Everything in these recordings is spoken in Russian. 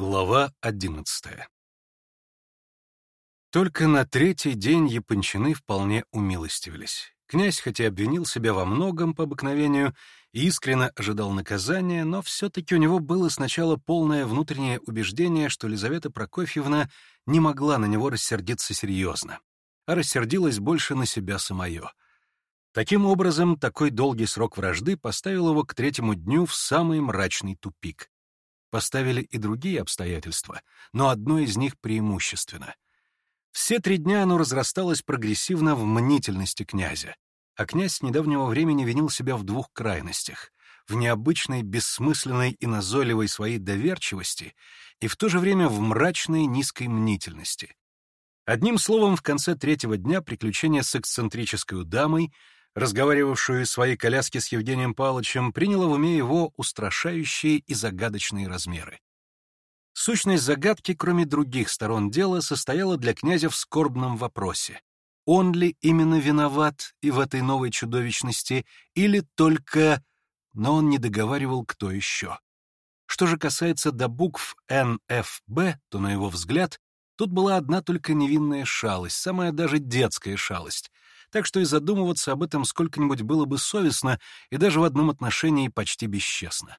Глава одиннадцатая Только на третий день Япончины вполне умилостивились. Князь, хотя обвинил себя во многом по обыкновению и искренне ожидал наказания, но все-таки у него было сначала полное внутреннее убеждение, что Лизавета Прокофьевна не могла на него рассердиться серьезно, а рассердилась больше на себя самое. Таким образом, такой долгий срок вражды поставил его к третьему дню в самый мрачный тупик поставили и другие обстоятельства, но одно из них преимущественно. Все три дня оно разрасталось прогрессивно в мнительности князя, а князь с недавнего времени винил себя в двух крайностях — в необычной, бессмысленной и назойливой своей доверчивости и в то же время в мрачной низкой мнительности. Одним словом, в конце третьего дня приключение с эксцентрической дамой — разговаривавшую из своей коляски с Евгением Павловичем, приняла в уме его устрашающие и загадочные размеры. Сущность загадки, кроме других сторон дела, состояла для князя в скорбном вопросе. Он ли именно виноват и в этой новой чудовищности, или только... Но он не договаривал, кто еще. Что же касается до букв НФБ, то, на его взгляд, тут была одна только невинная шалость, самая даже детская шалость — так что и задумываться об этом сколько-нибудь было бы совестно и даже в одном отношении почти бесчестно.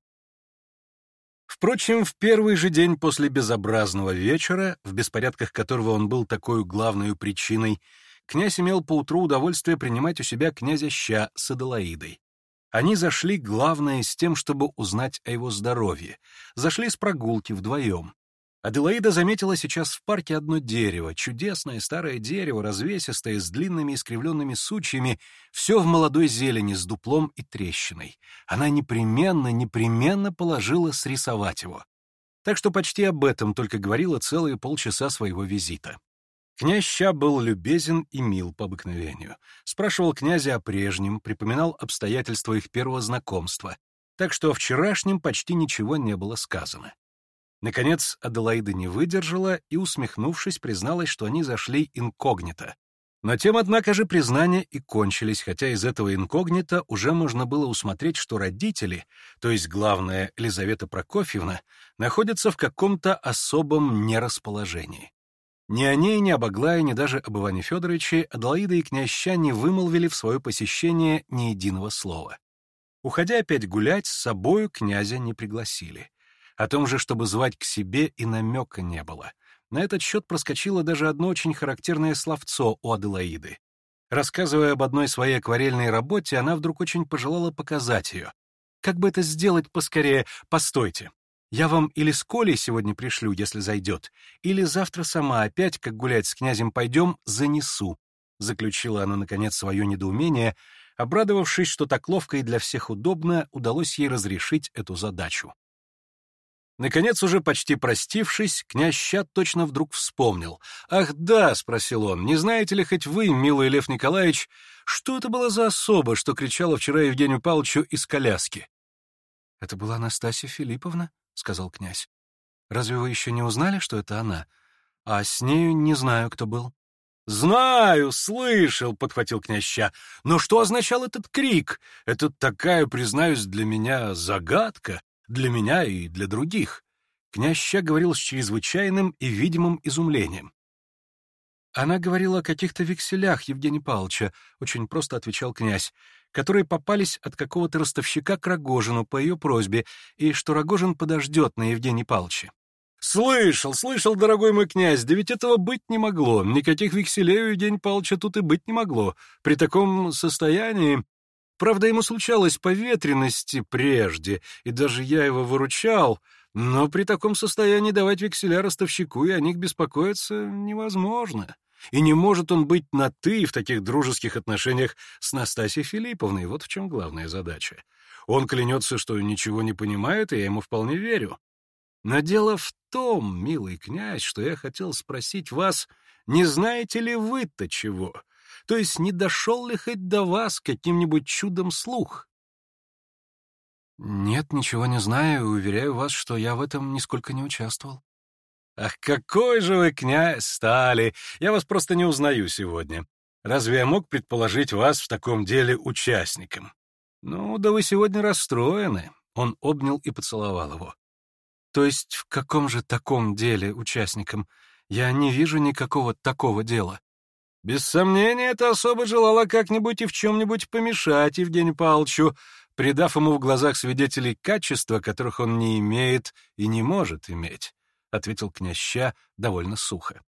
Впрочем, в первый же день после безобразного вечера, в беспорядках которого он был такой главной причиной, князь имел поутру удовольствие принимать у себя князя Ща с Аделаидой. Они зашли, главное, с тем, чтобы узнать о его здоровье, зашли с прогулки вдвоем, Аделаида заметила сейчас в парке одно дерево, чудесное старое дерево, развесистое, с длинными искривленными сучьями, все в молодой зелени, с дуплом и трещиной. Она непременно, непременно положила срисовать его. Так что почти об этом только говорила целые полчаса своего визита. Князь Ща был любезен и мил по обыкновению. Спрашивал князя о прежнем, припоминал обстоятельства их первого знакомства. Так что о вчерашнем почти ничего не было сказано. Наконец Аделаида не выдержала и, усмехнувшись, призналась, что они зашли инкогнито. Но тем, однако же, признания и кончились, хотя из этого инкогнито уже можно было усмотреть, что родители, то есть главная Елизавета Прокофьевна, находятся в каком-то особом нерасположении. Ни о ней, ни об Аглае, ни даже об Иване Федоровиче Аделаида и княща не вымолвили в свое посещение ни единого слова. Уходя опять гулять, с собою князя не пригласили. О том же, чтобы звать к себе, и намека не было. На этот счет проскочило даже одно очень характерное словцо у Аделаиды. Рассказывая об одной своей акварельной работе, она вдруг очень пожелала показать ее. Как бы это сделать поскорее? Постойте. Я вам или с Колей сегодня пришлю, если зайдет, или завтра сама опять, как гулять с князем пойдем, занесу. Заключила она, наконец, свое недоумение, обрадовавшись, что так ловко и для всех удобно удалось ей разрешить эту задачу. Наконец, уже почти простившись, князь Щат точно вдруг вспомнил. «Ах да», — спросил он, — «не знаете ли хоть вы, милый Лев Николаевич, что это было за особа, что кричала вчера Евгению Павловичу из коляски?» «Это была Анастасия Филипповна», — сказал князь. «Разве вы еще не узнали, что это она? А с нею не знаю, кто был». «Знаю, слышал», — подхватил князьща. «Но что означал этот крик? Это такая, признаюсь, для меня загадка для меня и для других», — князь говорил с чрезвычайным и видимым изумлением. «Она говорила о каких-то векселях Евгения Павловича», — очень просто отвечал князь, «которые попались от какого-то ростовщика к Рогожину по ее просьбе, и что Рогожин подождет на Евгения Павловича». «Слышал, слышал, дорогой мой князь, да ведь этого быть не могло. Никаких векселей у Евгения Павловича тут и быть не могло. При таком состоянии Правда, ему случалось по ветренности прежде, и даже я его выручал, но при таком состоянии давать векселя ростовщику и о них беспокоиться невозможно. И не может он быть на «ты» в таких дружеских отношениях с Настасьей Филипповной, вот в чем главная задача. Он клянется, что ничего не понимает, и я ему вполне верю. Но дело в том, милый князь, что я хотел спросить вас, не знаете ли вы-то чего? то есть не дошел ли хоть до вас каким-нибудь чудом слух? Нет, ничего не знаю, уверяю вас, что я в этом нисколько не участвовал. Ах, какой же вы князь стали! Я вас просто не узнаю сегодня. Разве я мог предположить вас в таком деле участником? Ну, да вы сегодня расстроены. Он обнял и поцеловал его. То есть в каком же таком деле участником? Я не вижу никакого такого дела. Без сомнения, это особо желало как-нибудь и в чем-нибудь помешать Евгению Павловичу, придав ему в глазах свидетелей качества, которых он не имеет и не может иметь, — ответил князьща довольно сухо.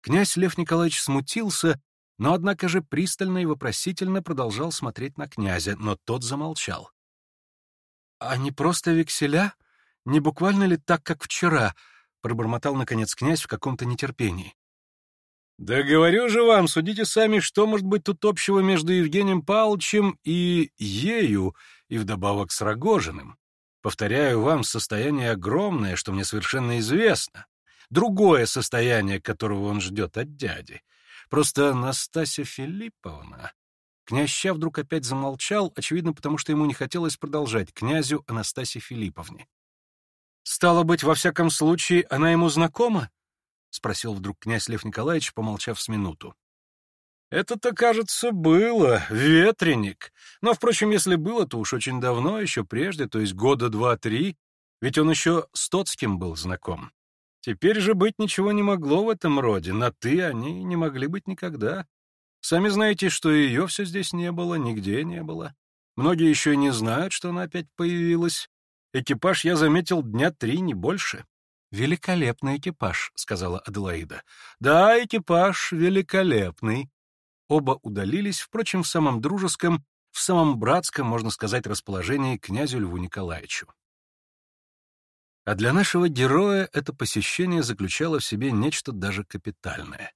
Князь Лев Николаевич смутился, но, однако же, пристально и вопросительно продолжал смотреть на князя, но тот замолчал. — А не просто векселя? Не буквально ли так, как вчера? — пробормотал, наконец, князь в каком-то нетерпении. Да говорю же вам, судите сами, что может быть тут общего между Евгением Павловичем и ею, и вдобавок с Рогожиным. Повторяю вам, состояние огромное, что мне совершенно известно. Другое состояние, которого он ждет от дяди. Просто Настасья Филипповна... Князьща вдруг опять замолчал, очевидно, потому что ему не хотелось продолжать, князю Анастасии Филипповне. «Стало быть, во всяком случае, она ему знакома?» — спросил вдруг князь Лев Николаевич, помолчав с минуту. «Это-то, кажется, было, ветреник. Но, впрочем, если было, то уж очень давно, еще прежде, то есть года два-три, ведь он еще с Тоцким был знаком. Теперь же быть ничего не могло в этом роде, на «ты» они не могли быть никогда. Сами знаете, что ее все здесь не было, нигде не было. Многие еще и не знают, что она опять появилась. Экипаж я заметил дня три, не больше. «Великолепный экипаж», — сказала Аделаида. «Да, экипаж великолепный». Оба удалились, впрочем, в самом дружеском, в самом братском, можно сказать, расположении князю Льву Николаевичу. А для нашего героя это посещение заключало в себе нечто даже капитальное.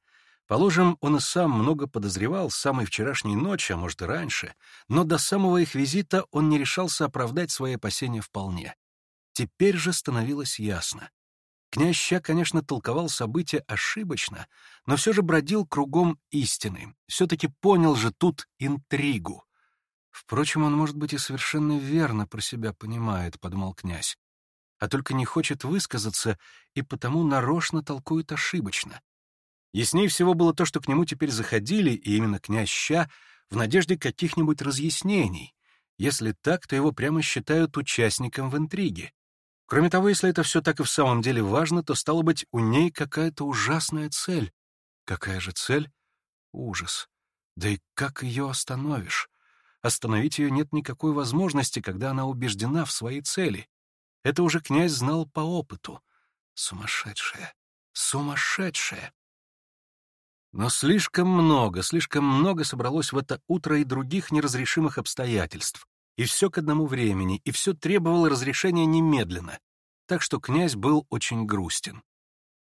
Положим, он и сам много подозревал с самой вчерашней ночи, а может и раньше, но до самого их визита он не решался оправдать свои опасения вполне. Теперь же становилось ясно. Князь Ща, конечно, толковал события ошибочно, но все же бродил кругом истины, все-таки понял же тут интригу. Впрочем, он, может быть, и совершенно верно про себя понимает, — подумал князь, а только не хочет высказаться и потому нарочно толкует ошибочно. Яснее всего было то, что к нему теперь заходили, и именно князь Ща, в надежде каких-нибудь разъяснений. Если так, то его прямо считают участником в интриге. Кроме того, если это все так и в самом деле важно, то, стало быть, у ней какая-то ужасная цель. Какая же цель? Ужас. Да и как ее остановишь? Остановить ее нет никакой возможности, когда она убеждена в своей цели. Это уже князь знал по опыту. Сумасшедшая. Сумасшедшая. Но слишком много, слишком много собралось в это утро и других неразрешимых обстоятельств, и все к одному времени, и все требовало разрешения немедленно, так что князь был очень грустен.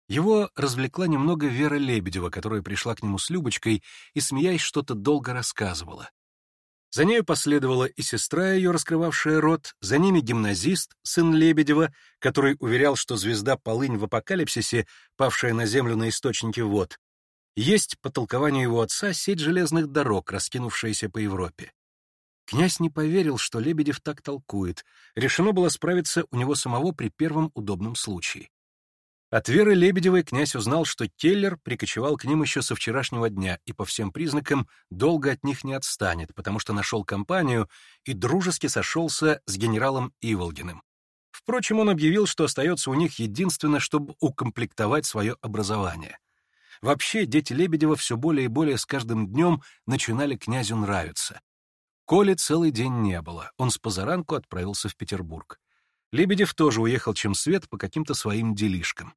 Его развлекла немного Вера Лебедева, которая пришла к нему с Любочкой и, смеясь, что-то долго рассказывала. За нею последовала и сестра ее, раскрывавшая рот, за ними гимназист, сын Лебедева, который уверял, что звезда Полынь в апокалипсисе, павшая на землю на источнике вод, есть, по толкованию его отца, сеть железных дорог, раскинувшаяся по Европе. Князь не поверил, что Лебедев так толкует. Решено было справиться у него самого при первом удобном случае. От Веры Лебедевой князь узнал, что Теллер прикочевал к ним еще со вчерашнего дня и, по всем признакам, долго от них не отстанет, потому что нашел компанию и дружески сошелся с генералом Иволгиным. Впрочем, он объявил, что остается у них единственное, чтобы укомплектовать свое образование. Вообще, дети Лебедева все более и более с каждым днем начинали князю нравиться. Коли целый день не было, он с позаранку отправился в Петербург. Лебедев тоже уехал чем свет по каким-то своим делишкам.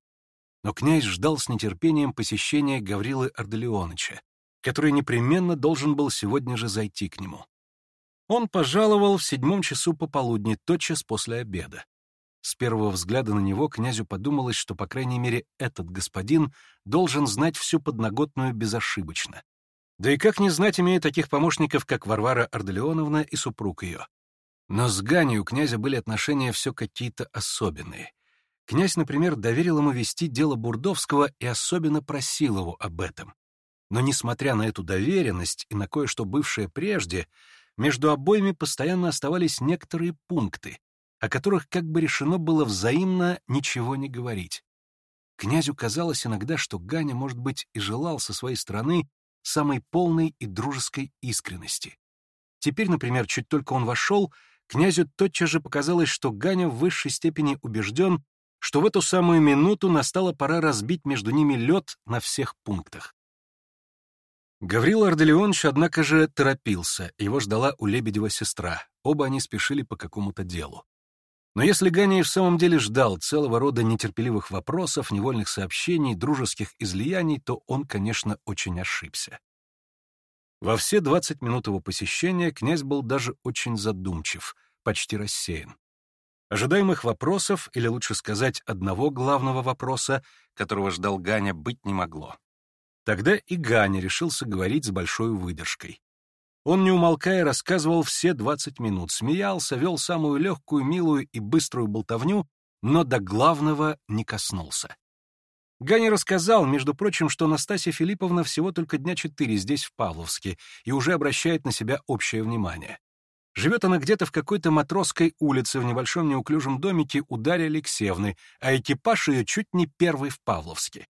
Но князь ждал с нетерпением посещения Гаврилы Арделеоныча, который непременно должен был сегодня же зайти к нему. Он пожаловал в седьмом часу пополудни, тотчас после обеда. С первого взгляда на него князю подумалось, что, по крайней мере, этот господин должен знать всю подноготную безошибочно. Да и как не знать, имея таких помощников, как Варвара Арделеоновна и супруг ее. Но с Ганей у князя были отношения все какие-то особенные. Князь, например, доверил ему вести дело Бурдовского и особенно просил его об этом. Но, несмотря на эту доверенность и на кое-что бывшее прежде, между обоими постоянно оставались некоторые пункты, о которых как бы решено было взаимно ничего не говорить. Князю казалось иногда, что Ганя, может быть, и желал со своей стороны самой полной и дружеской искренности. Теперь, например, чуть только он вошел, князю тотчас же показалось, что Ганя в высшей степени убежден, что в эту самую минуту настала пора разбить между ними лед на всех пунктах. Гаврил Арделеонович, однако же, торопился, его ждала у Лебедева сестра, оба они спешили по какому-то делу. Но если Ганя и в самом деле ждал целого рода нетерпеливых вопросов, невольных сообщений, дружеских излияний, то он, конечно, очень ошибся. Во все 20 минут его посещения князь был даже очень задумчив, почти рассеян. Ожидаемых вопросов, или лучше сказать, одного главного вопроса, которого ждал Ганя, быть не могло. Тогда и Ганя решился говорить с большой выдержкой. Он, не умолкая, рассказывал все двадцать минут, смеялся, вел самую легкую, милую и быструю болтовню, но до главного не коснулся. Ганя рассказал, между прочим, что Настасья Филипповна всего только дня четыре здесь, в Павловске, и уже обращает на себя общее внимание. Живет она где-то в какой-то матросской улице в небольшом неуклюжем домике у Дарьи Алексеевны, а экипаж ее чуть не первый в Павловске.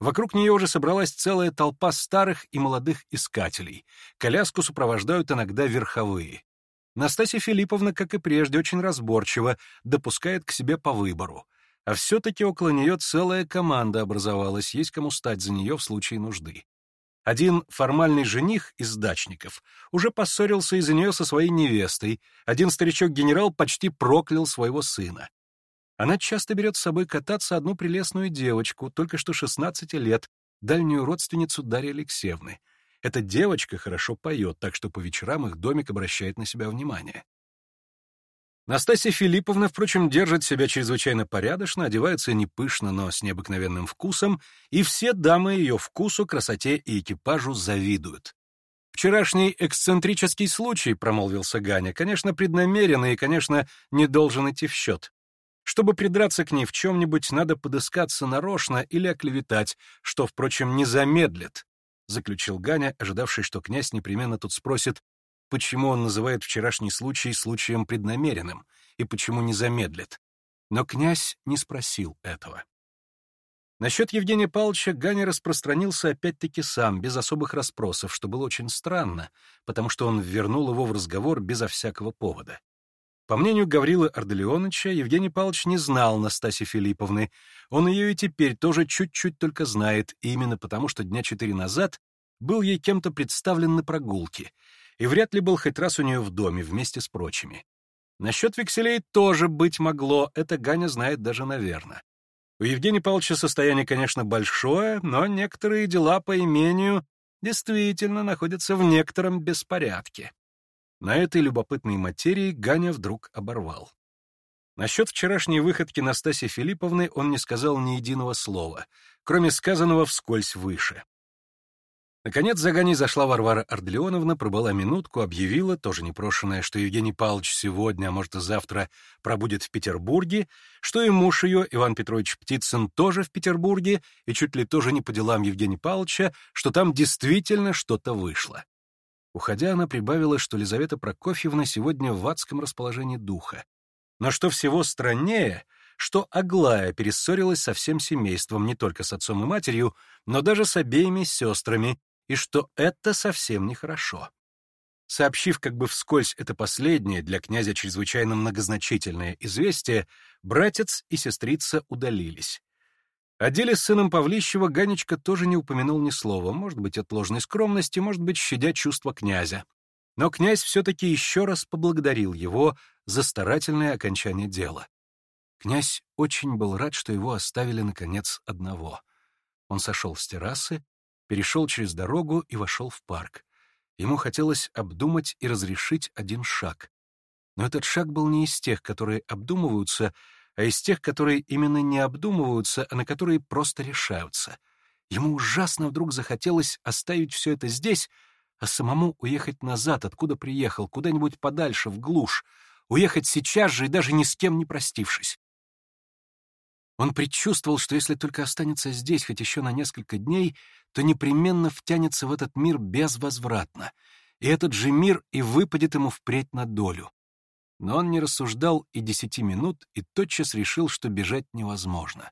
Вокруг нее уже собралась целая толпа старых и молодых искателей. Коляску сопровождают иногда верховые. Настасья Филипповна, как и прежде, очень разборчиво допускает к себе по выбору. А все-таки около нее целая команда образовалась, есть кому стать за нее в случае нужды. Один формальный жених из дачников уже поссорился из-за нее со своей невестой, один старичок-генерал почти проклял своего сына. Она часто берет с собой кататься одну прелестную девочку, только что 16 лет, дальнюю родственницу Дарьи Алексеевны. Эта девочка хорошо поет, так что по вечерам их домик обращает на себя внимание. Настасья Филипповна, впрочем, держит себя чрезвычайно порядочно, одевается не пышно, но с необыкновенным вкусом, и все дамы ее вкусу, красоте и экипажу завидуют. «Вчерашний эксцентрический случай», — промолвился Ганя, — «конечно, преднамеренный и, конечно, не должен идти в счет. Чтобы придраться к ней в чем-нибудь, надо подыскаться нарочно или оклеветать, что, впрочем, не замедлит, — заключил Ганя, ожидавший, что князь непременно тут спросит, почему он называет вчерашний случай случаем преднамеренным и почему не замедлит. Но князь не спросил этого. Насчет Евгения Павловича Ганя распространился опять-таки сам, без особых расспросов, что было очень странно, потому что он ввернул его в разговор безо всякого повода. По мнению Гаврилы Арделеоновича, Евгений Павлович не знал Настаси Филипповны. Он ее и теперь тоже чуть-чуть только знает, именно потому что дня четыре назад был ей кем-то представлен на прогулке и вряд ли был хоть раз у нее в доме вместе с прочими. Насчет векселей тоже быть могло, это Ганя знает даже наверное. У Евгения Павловича состояние, конечно, большое, но некоторые дела по имению действительно находятся в некотором беспорядке. На этой любопытной материи Ганя вдруг оборвал. Насчет вчерашней выходки Настаси Филипповны он не сказал ни единого слова, кроме сказанного вскользь выше. Наконец за Ганей зашла Варвара Ордлеоновна, пробыла минутку, объявила, тоже непрошенная, что Евгений Павлович сегодня, а может и завтра, пробудет в Петербурге, что и муж ее, Иван Петрович Птицын, тоже в Петербурге, и чуть ли тоже не по делам Евгения Павловича, что там действительно что-то вышло. Уходя, она прибавила, что Лизавета Прокофьевна сегодня в адском расположении духа. Но что всего страннее, что Аглая перессорилась со всем семейством, не только с отцом и матерью, но даже с обеими сестрами, и что это совсем нехорошо. Сообщив как бы вскользь это последнее для князя чрезвычайно многозначительное известие, братец и сестрица удалились. О деле с сыном Павлищева Ганечка тоже не упомянул ни слова, может быть, от ложной скромности, может быть, щадя чувства князя. Но князь все-таки еще раз поблагодарил его за старательное окончание дела. Князь очень был рад, что его оставили, наконец, одного. Он сошел с террасы, перешел через дорогу и вошел в парк. Ему хотелось обдумать и разрешить один шаг. Но этот шаг был не из тех, которые обдумываются, а из тех, которые именно не обдумываются, а на которые просто решаются. Ему ужасно вдруг захотелось оставить все это здесь, а самому уехать назад, откуда приехал, куда-нибудь подальше, в глушь, уехать сейчас же и даже ни с кем не простившись. Он предчувствовал, что если только останется здесь хоть еще на несколько дней, то непременно втянется в этот мир безвозвратно, и этот же мир и выпадет ему впредь на долю. Но он не рассуждал и десяти минут и тотчас решил, что бежать невозможно,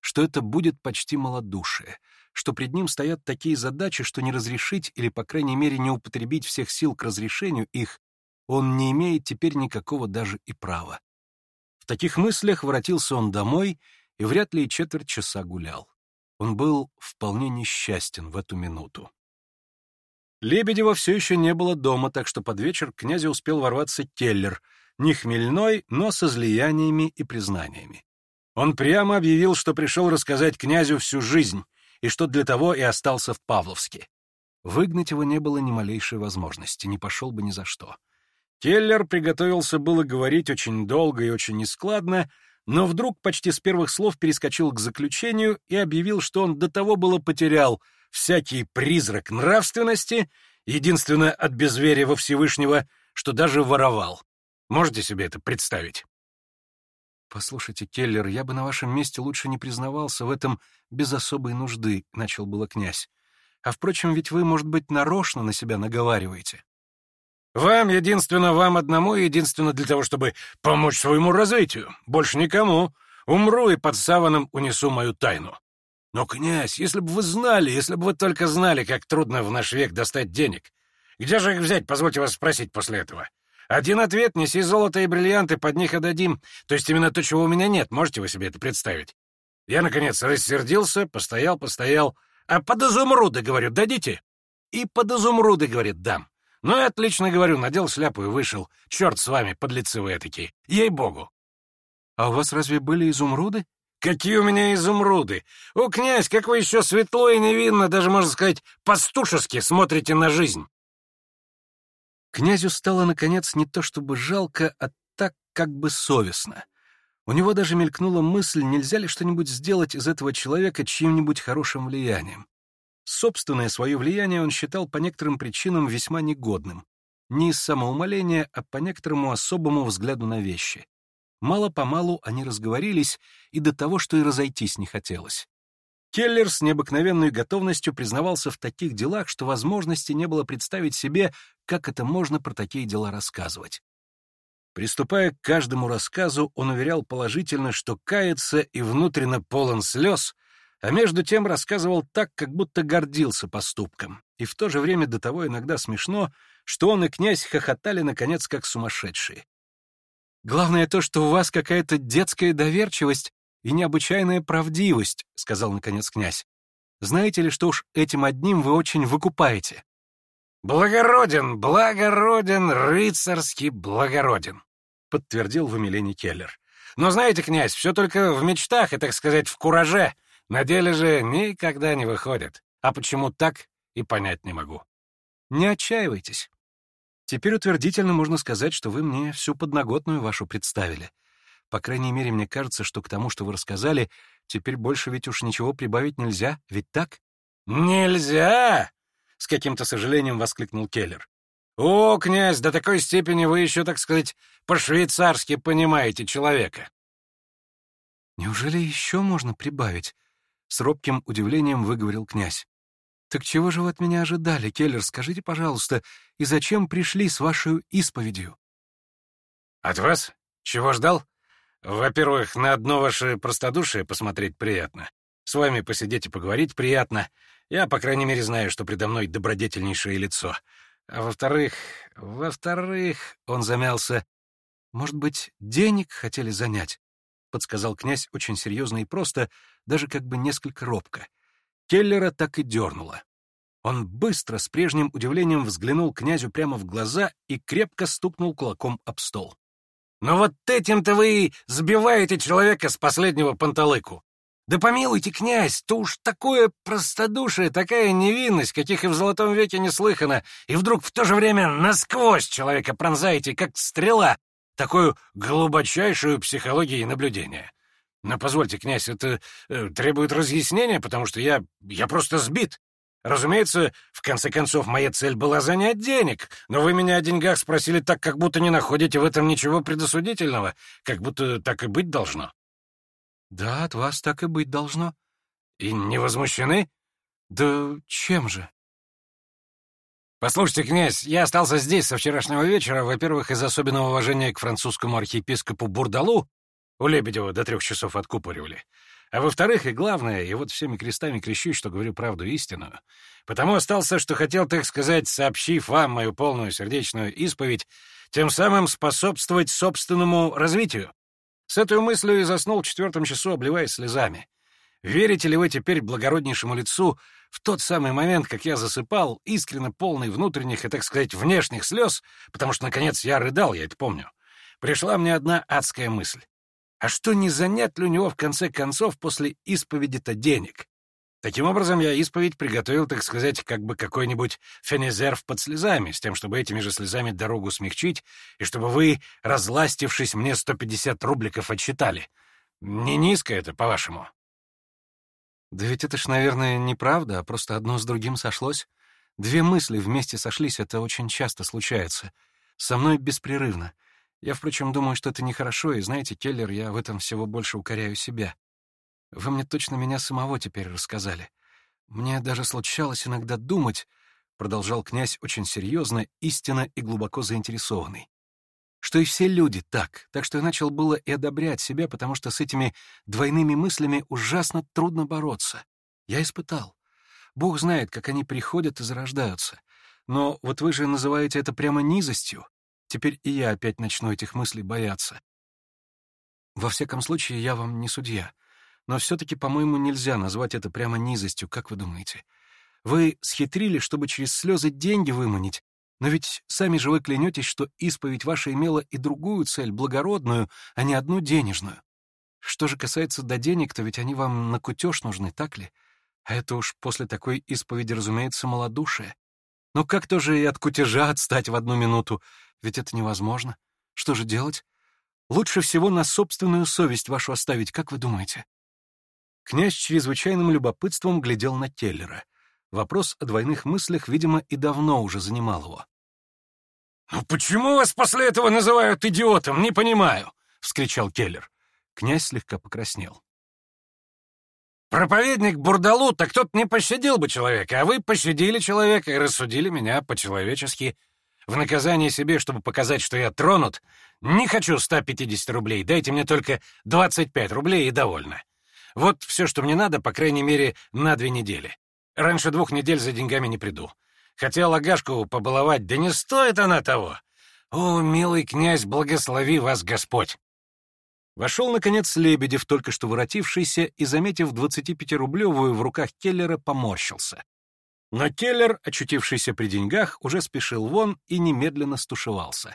что это будет почти малодушие, что пред ним стоят такие задачи, что не разрешить или, по крайней мере, не употребить всех сил к разрешению их он не имеет теперь никакого даже и права. В таких мыслях воротился он домой и вряд ли и четверть часа гулял. Он был вполне несчастен в эту минуту. Лебедева все еще не было дома, так что под вечер к князю успел ворваться Теллер. — не хмельной, но с излияниями и признаниями. Он прямо объявил, что пришел рассказать князю всю жизнь, и что для того и остался в Павловске. Выгнать его не было ни малейшей возможности, не пошел бы ни за что. Келлер приготовился было говорить очень долго и очень нескладно, но вдруг почти с первых слов перескочил к заключению и объявил, что он до того было потерял всякий призрак нравственности, единственное от безверия во Всевышнего, что даже воровал. Можете себе это представить? «Послушайте, Келлер, я бы на вашем месте лучше не признавался в этом без особой нужды», — начал было князь. «А впрочем, ведь вы, может быть, нарочно на себя наговариваете». «Вам, единственно, вам одному, единственно для того, чтобы помочь своему развитию. Больше никому. Умру и под саваном унесу мою тайну». «Но, князь, если бы вы знали, если бы вы только знали, как трудно в наш век достать денег. Где же их взять, позвольте вас спросить после этого? Один ответ — неси золото и бриллианты, под них отдадим. То есть именно то, чего у меня нет, можете вы себе это представить? Я, наконец, рассердился, постоял, постоял. А под изумруды, говорю, дадите? И под изумруды, говорит, дам. Ну и отлично, говорю, надел шляпу и вышел. Черт с вами, подлецы вы этакие. Ей-богу. А у вас разве были изумруды? Какие у меня изумруды! О, князь, как вы еще светло и невинно, даже, можно сказать, пастушески смотрите на жизнь. Князю стало, наконец, не то чтобы жалко, а так как бы совестно. У него даже мелькнула мысль, нельзя ли что-нибудь сделать из этого человека чьим-нибудь хорошим влиянием. Собственное свое влияние он считал по некоторым причинам весьма негодным. Не из самоумоления, а по некоторому особому взгляду на вещи. Мало-помалу они разговорились, и до того, что и разойтись не хотелось. Келлер с необыкновенной готовностью признавался в таких делах, что возможности не было представить себе, как это можно про такие дела рассказывать. Приступая к каждому рассказу, он уверял положительно, что кается и внутренно полон слез, а между тем рассказывал так, как будто гордился поступком. И в то же время до того иногда смешно, что он и князь хохотали, наконец, как сумасшедшие. «Главное то, что у вас какая-то детская доверчивость, и необычайная правдивость», — сказал наконец князь. «Знаете ли, что уж этим одним вы очень выкупаете?» «Благороден, благороден, рыцарский благороден», — подтвердил в умилении Келлер. «Но знаете, князь, все только в мечтах и, так сказать, в кураже. На деле же никогда не выходит. А почему так, и понять не могу». «Не отчаивайтесь. Теперь утвердительно можно сказать, что вы мне всю подноготную вашу представили. По крайней мере, мне кажется, что к тому, что вы рассказали, теперь больше ведь уж ничего прибавить нельзя, ведь так? Нельзя! С каким-то сожалением воскликнул Келлер. О, князь, до такой степени вы еще, так сказать, по-швейцарски понимаете человека. Неужели еще можно прибавить? С робким удивлением выговорил князь. Так чего же вы от меня ожидали, Келлер, скажите, пожалуйста, и зачем пришли с вашей исповедью? От вас? Чего ждал? Во-первых, на одно ваше простодушие посмотреть приятно. С вами посидеть и поговорить приятно. Я, по крайней мере, знаю, что предо мной добродетельнейшее лицо. А во-вторых... Во-вторых... Он замялся. «Может быть, денег хотели занять?» — подсказал князь очень серьезно и просто, даже как бы несколько робко. Келлера так и дернуло. Он быстро, с прежним удивлением, взглянул князю прямо в глаза и крепко стукнул кулаком об стол. Но вот этим-то вы сбиваете человека с последнего панталыку. Да помилуйте, князь, то уж такое простодушие, такая невинность, каких и в Золотом веке не слыхано, и вдруг в то же время насквозь человека пронзаете, как стрела, такую глубочайшую психологию и наблюдение. Но позвольте, князь, это э, требует разъяснения, потому что я... я просто сбит. Разумеется, в конце концов, моя цель была занять денег, но вы меня о деньгах спросили так, как будто не находите в этом ничего предосудительного, как будто так и быть должно». «Да, от вас так и быть должно». «И не возмущены?» «Да чем же?» «Послушайте, князь, я остался здесь со вчерашнего вечера, во-первых, из особенного уважения к французскому архиепископу Бурдалу, у Лебедева до трех часов откупоривали. А во-вторых, и главное, я вот всеми крестами крещу, что говорю правду и истину. Потому остался, что хотел, так сказать, сообщив вам мою полную сердечную исповедь, тем самым способствовать собственному развитию. С этой мыслью и заснул в четвертом часу, обливаясь слезами. Верите ли вы теперь благороднейшему лицу в тот самый момент, как я засыпал, искренне полный внутренних и, так сказать, внешних слез, потому что, наконец, я рыдал, я это помню. Пришла мне одна адская мысль. А что не занять ли у него в конце концов после исповеди-то денег? Таким образом, я исповедь приготовил, так сказать, как бы какой-нибудь фенезерв под слезами, с тем, чтобы этими же слезами дорогу смягчить, и чтобы вы, разластившись, мне 150 рубликов отчитали. Не низко это, по-вашему?» «Да ведь это ж, наверное, неправда, а просто одно с другим сошлось. Две мысли вместе сошлись, это очень часто случается. Со мной беспрерывно. Я, впрочем, думаю, что это нехорошо, и знаете, Келлер, я в этом всего больше укоряю себя. Вы мне точно меня самого теперь рассказали. Мне даже случалось иногда думать, продолжал князь очень серьезно, истинно и глубоко заинтересованный, что и все люди так, так что я начал было и одобрять себя, потому что с этими двойными мыслями ужасно трудно бороться. Я испытал. Бог знает, как они приходят и зарождаются. Но вот вы же называете это прямо низостью. Теперь и я опять начну этих мыслей бояться. Во всяком случае, я вам не судья. Но все-таки, по-моему, нельзя назвать это прямо низостью, как вы думаете. Вы схитрили, чтобы через слезы деньги выманить, но ведь сами же вы клянетесь, что исповедь ваша имела и другую цель, благородную, а не одну денежную. Что же касается до денег, то ведь они вам на кутеж нужны, так ли? А это уж после такой исповеди, разумеется, малодушие. Но как тоже и от кутежа отстать в одну минуту? Ведь это невозможно. Что же делать? Лучше всего на собственную совесть вашу оставить, как вы думаете?» Князь чрезвычайным любопытством глядел на Теллера. Вопрос о двойных мыслях, видимо, и давно уже занимал его. «Ну почему вас после этого называют идиотом? Не понимаю!» — вскричал Келлер. Князь слегка покраснел. Проповедник Бурдалута, кто-то не пощадил бы человека, а вы пощадили человека и рассудили меня по-человечески. В наказание себе, чтобы показать, что я тронут, не хочу 150 рублей, дайте мне только 25 рублей и довольно. Вот все, что мне надо, по крайней мере, на две недели. Раньше двух недель за деньгами не приду. Хотел Агашку побаловать, да не стоит она того. О, милый князь, благослови вас Господь! Вошел, наконец, Лебедев, только что воротившийся, и, заметив 25-рублевую в руках Келлера, поморщился. Но Келлер, очутившийся при деньгах, уже спешил вон и немедленно стушевался.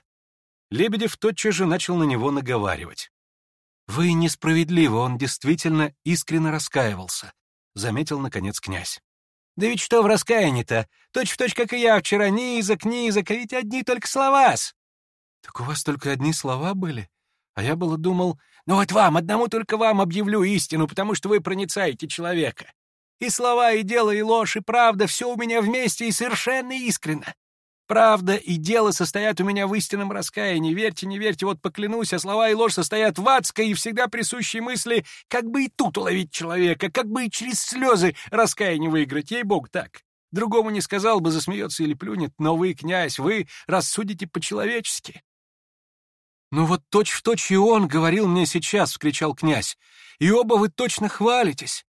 Лебедев тотчас же начал на него наговаривать. «Вы несправедливо, он действительно искренне раскаивался», — заметил, наконец, князь. «Да ведь что в раскаянии-то? Точь-в-точь, как и я вчера, низок, низок, а ведь одни только слова -с. «Так у вас только одни слова были?» А я было думал, ну вот вам, одному только вам объявлю истину, потому что вы проницаете человека. И слова, и дело, и ложь, и правда — все у меня вместе и совершенно искренно. Правда и дело состоят у меня в истинном раскаянии. Верьте, не верьте, вот поклянусь, а слова и ложь состоят в адской и всегда присущей мысли, как бы и тут уловить человека, как бы и через слезы раскаяние выиграть. Ей-бог, так. Другому не сказал бы, засмеется или плюнет, но вы, князь, вы рассудите по-человечески. «Ну вот точь-в-точь точь и он говорил мне сейчас!» — вскричал князь. «И оба вы точно хвалитесь!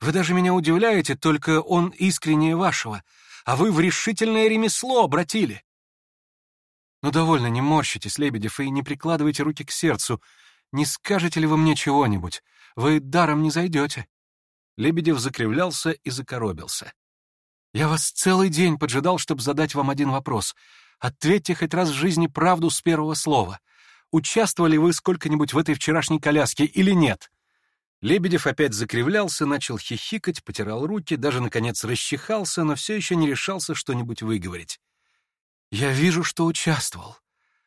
Вы даже меня удивляете, только он искреннее вашего, а вы в решительное ремесло обратили!» «Ну довольно, не морщитесь, Лебедев, и не прикладывайте руки к сердцу. Не скажете ли вы мне чего-нибудь? Вы даром не зайдете!» Лебедев закривлялся и закоробился. «Я вас целый день поджидал, чтобы задать вам один вопрос. Ответьте хоть раз в жизни правду с первого слова. Участвовали вы сколько-нибудь в этой вчерашней коляске или нет?» Лебедев опять закривлялся, начал хихикать, потирал руки, даже, наконец, расчихался, но все еще не решался что-нибудь выговорить. «Я вижу, что участвовал».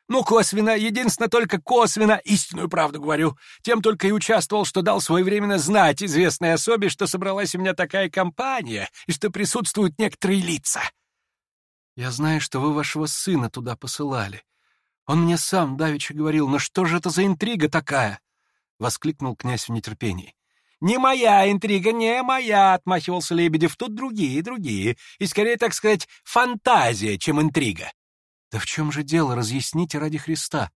«Ну, косвенно, единственно только косвенно, истинную правду говорю. Тем только и участвовал, что дал своевременно знать известной особе, что собралась у меня такая компания и что присутствуют некоторые лица». «Я знаю, что вы вашего сына туда посылали. Он мне сам давеча говорил, но что же это за интрига такая? — воскликнул князь в нетерпении. «Не моя интрига, не моя!» — отмахивался Лебедев. «Тут другие, другие. И скорее, так сказать, фантазия, чем интрига». «Да в чем же дело? Разъясните ради Христа.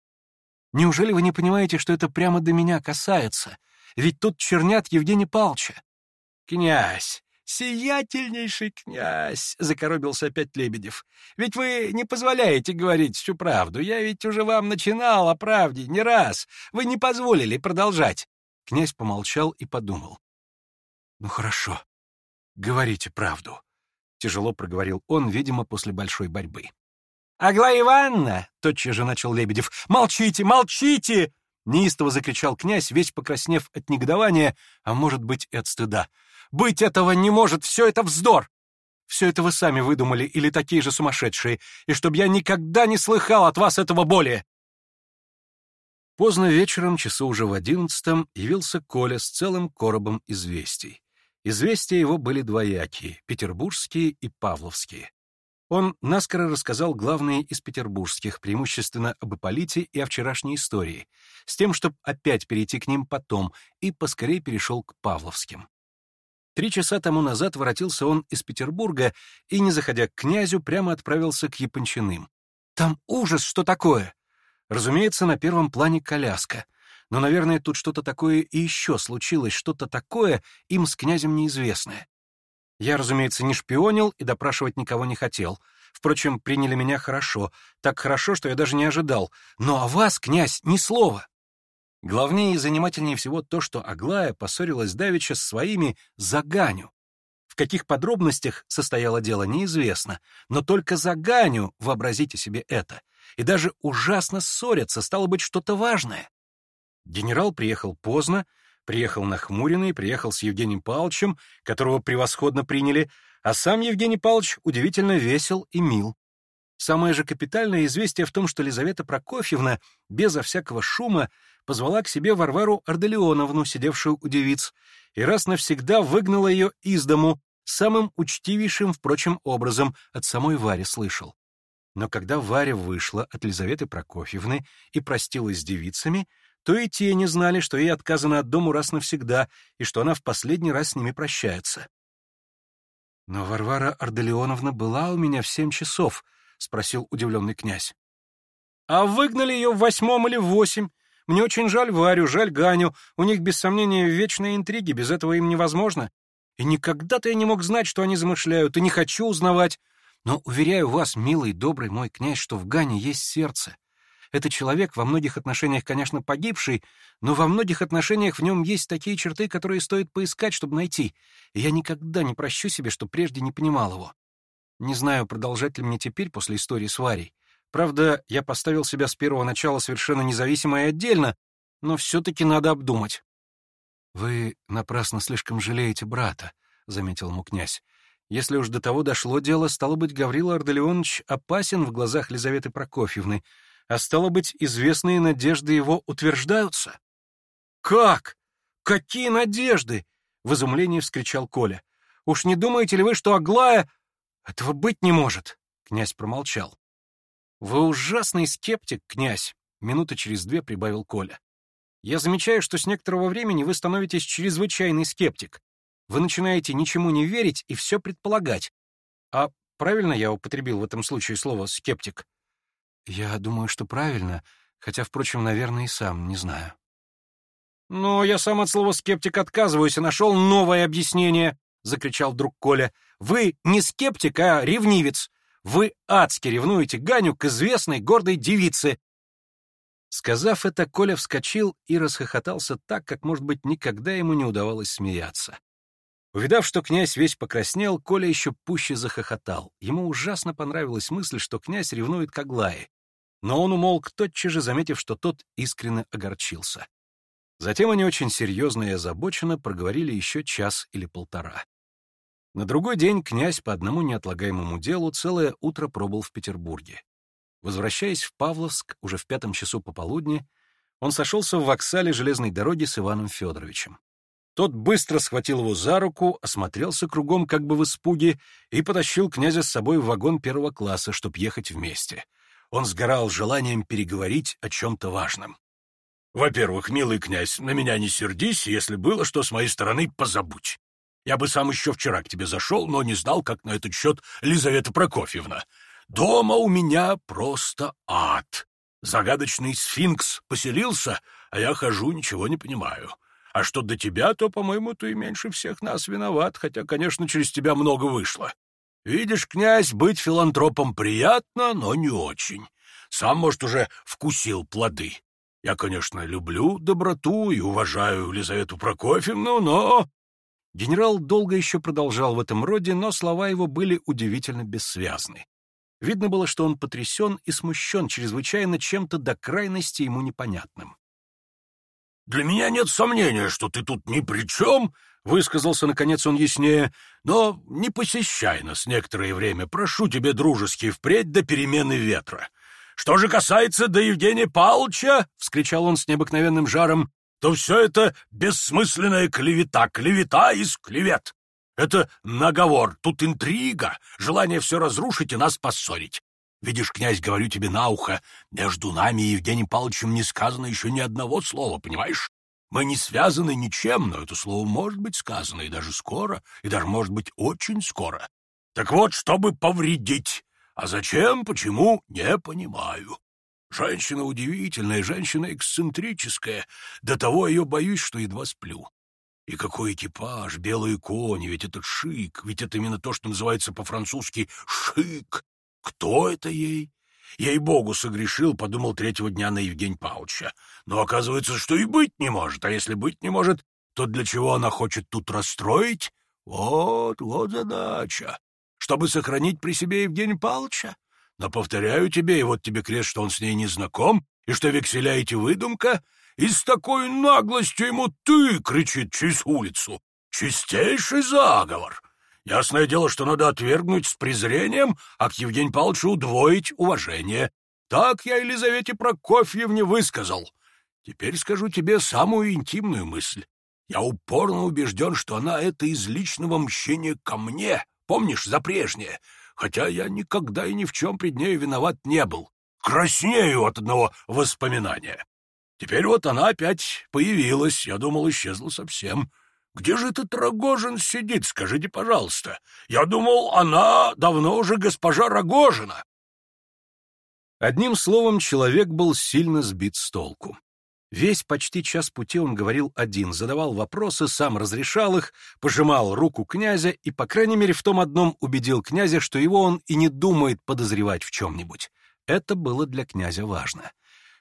Неужели вы не понимаете, что это прямо до меня касается? Ведь тут чернят Евгений Палча». «Князь, «Сиятельнейший князь!» — закоробился опять Лебедев. «Ведь вы не позволяете говорить всю правду. Я ведь уже вам начинал о правде не раз. Вы не позволили продолжать». Князь помолчал и подумал. «Ну хорошо, говорите правду», — тяжело проговорил он, видимо, после большой борьбы. «Аглая Ивановна!» — тотчас же начал Лебедев. «Молчите, молчите!» — неистово закричал князь, весь покраснев от негодования, а может быть и от стыда. Быть этого не может, все это вздор! Все это вы сами выдумали или такие же сумасшедшие, и чтобы я никогда не слыхал от вас этого более!» Поздно вечером, часу уже в одиннадцатом, явился Коля с целым коробом известий. Известия его были двоякие — петербургские и павловские. Он наскоро рассказал главные из петербургских, преимущественно об Ипполите и о вчерашней истории, с тем, чтобы опять перейти к ним потом, и поскорее перешел к павловским. Три часа тому назад воротился он из Петербурга и, не заходя к князю, прямо отправился к Япончиным. Там ужас, что такое! Разумеется, на первом плане коляска. Но, наверное, тут что-то такое и еще случилось, что-то такое им с князем неизвестное. Я, разумеется, не шпионил и допрашивать никого не хотел. Впрочем, приняли меня хорошо. Так хорошо, что я даже не ожидал. Но о вас, князь, ни слова. Главнее и занимательнее всего то, что Аглая поссорилась давеча с своими за Ганю. В каких подробностях состояло дело, неизвестно, но только за Ганю вообразите себе это. И даже ужасно ссорятся, стало быть, что-то важное. Генерал приехал поздно, приехал нахмуренный, приехал с Евгением Павловичем, которого превосходно приняли, а сам Евгений Павлович удивительно весел и мил. Самое же капитальное известие в том, что Лизавета Прокофьевна, безо всякого шума, позвала к себе Варвару Арделеоновну, сидевшую у девиц, и раз навсегда выгнала ее из дому, самым учтивейшим, впрочем, образом от самой Вари слышал. Но когда Варя вышла от Лизаветы Прокофьевны и простилась с девицами, то и те не знали, что ей отказано от дому раз навсегда и что она в последний раз с ними прощается. «Но Варвара Арделеоновна была у меня в семь часов», спросил удивленный князь. А выгнали ее в восьмом или в восемь. Мне очень жаль Варю, жаль Ганю. У них, без сомнения, вечные интриги, без этого им невозможно. И никогда-то я не мог знать, что они замышляют, и не хочу узнавать. Но уверяю вас, милый, добрый мой князь, что в Гане есть сердце. Это человек, во многих отношениях, конечно, погибший, но во многих отношениях в нем есть такие черты, которые стоит поискать, чтобы найти. И я никогда не прощу себе, что прежде не понимал его. Не знаю, продолжать ли мне теперь после истории с Варей. Правда, я поставил себя с первого начала совершенно независимо и отдельно, но все-таки надо обдумать. «Вы напрасно слишком жалеете брата», — заметил ему князь. «Если уж до того дошло дело, стало быть, Гаврила Арделеонович опасен в глазах Лизаветы Прокофьевны, а стало быть, известные надежды его утверждаются». «Как? Какие надежды?» — в изумлении вскричал Коля. «Уж не думаете ли вы, что Аглая...» Этого быть не может!» Князь промолчал. «Вы ужасный скептик, князь!» Минута через две прибавил Коля. «Я замечаю, что с некоторого времени вы становитесь чрезвычайный скептик. Вы начинаете ничему не верить и все предполагать. А правильно я употребил в этом случае слово «скептик»?» «Я думаю, что правильно, хотя, впрочем, наверное, и сам не знаю». «Но я сам от слова «скептик» отказываюсь и нашел новое объяснение», — закричал друг Коля. «Вы не скептик, а ревнивец. Вы адски ревнуете Ганю к известной гордой девице». Сказав это, Коля вскочил и расхохотался так, как, может быть, никогда ему не удавалось смеяться. Увидав, что князь весь покраснел, Коля еще пуще захохотал. Ему ужасно понравилась мысль, что князь ревнует к Аглае. Но он умолк, тотчас же заметив, что тот искренне огорчился. Затем они очень серьезно и озабоченно проговорили еще час или полтора. На другой день князь по одному неотлагаемому делу целое утро пробыл в Петербурге. Возвращаясь в Павловск уже в пятом часу пополудни, он сошелся в воксале железной дороги с Иваном Федоровичем. Тот быстро схватил его за руку, осмотрелся кругом как бы в испуге и потащил князя с собой в вагон первого класса, чтобы ехать вместе. Он сгорал желанием переговорить о чем-то важном. «Во-первых, милый князь, на меня не сердись, если было что с моей стороны, позабудь. Я бы сам еще вчера к тебе зашел, но не знал, как на этот счет Лизавета Прокофьевна. Дома у меня просто ад. Загадочный сфинкс поселился, а я хожу, ничего не понимаю. А что до тебя, то, по-моему, ты и меньше всех нас виноват, хотя, конечно, через тебя много вышло. Видишь, князь, быть филантропом приятно, но не очень. Сам, может, уже вкусил плоды. Я, конечно, люблю доброту и уважаю Лизавету Прокофьевну, но Генерал долго еще продолжал в этом роде, но слова его были удивительно бессвязны. Видно было, что он потрясен и смущен чрезвычайно чем-то до крайности ему непонятным. «Для меня нет сомнения, что ты тут ни при чем», — высказался, наконец, он яснее, «но не посещай нас некоторое время, прошу тебе, дружески, впредь до перемены ветра». «Что же касается до Евгения Павловича?» — вскричал он с необыкновенным жаром то все это бессмысленная клевета, клевета из клевет. Это наговор, тут интрига, желание все разрушить и нас поссорить. Видишь, князь, говорю тебе на ухо, между нами и Евгением Павловичем не сказано еще ни одного слова, понимаешь? Мы не связаны ничем, но это слово может быть сказано, и даже скоро, и даже, может быть, очень скоро. Так вот, чтобы повредить. А зачем, почему, не понимаю. Женщина удивительная, женщина эксцентрическая. До того ее боюсь, что едва сплю. И какой экипаж, белые кони, ведь это шик, ведь это именно то, что называется по-французски «шик». Кто это ей? Ей-богу, согрешил, подумал третьего дня на Евгения Павловича. Но оказывается, что и быть не может, а если быть не может, то для чего она хочет тут расстроить? Вот, вот задача. Чтобы сохранить при себе Евгения Павловича? Но повторяю тебе, и вот тебе крест, что он с ней не знаком, и что векселяете выдумка, и с такой наглостью ему ты кричит через улицу. Чистейший заговор. Ясное дело, что надо отвергнуть с презрением, а к Евгению Павловичу удвоить уважение. Так я Елизавете Прокофьевне высказал. Теперь скажу тебе самую интимную мысль. Я упорно убежден, что она это из личного мщения ко мне. Помнишь, за прежнее? хотя я никогда и ни в чем пред ней виноват не был. Краснею от одного воспоминания. Теперь вот она опять появилась, я думал, исчезла совсем. Где же этот Рогожин сидит, скажите, пожалуйста? Я думал, она давно уже госпожа Рогожина. Одним словом, человек был сильно сбит с толку. Весь почти час пути он говорил один, задавал вопросы, сам разрешал их, пожимал руку князя и, по крайней мере, в том одном убедил князя, что его он и не думает подозревать в чем-нибудь. Это было для князя важно.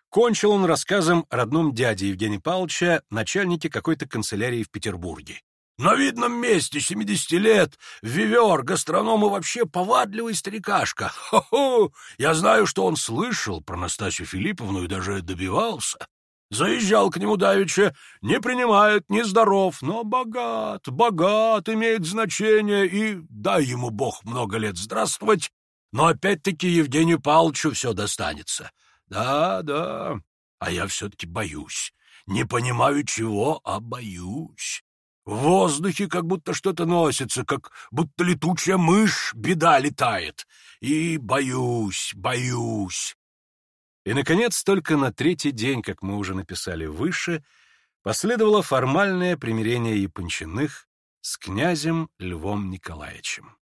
Кончил он рассказом о родном дяде Евгения Павловича, начальнике какой-то канцелярии в Петербурге. На видном месте, 70 лет, вивер, гастроном и вообще повадливый старикашка. Хо-хо! Я знаю, что он слышал про Настасью Филипповну и даже добивался. Заезжал к нему давеча, не принимает, не здоров, но богат, богат, имеет значение, и дай ему бог много лет здравствовать, но опять-таки Евгению Павловичу все достанется. Да, да, а я все-таки боюсь. Не понимаю чего, а боюсь. В воздухе как будто что-то носится, как будто летучая мышь, беда летает. И боюсь, боюсь. И, наконец, только на третий день, как мы уже написали выше, последовало формальное примирение Япончиных с князем Львом Николаевичем.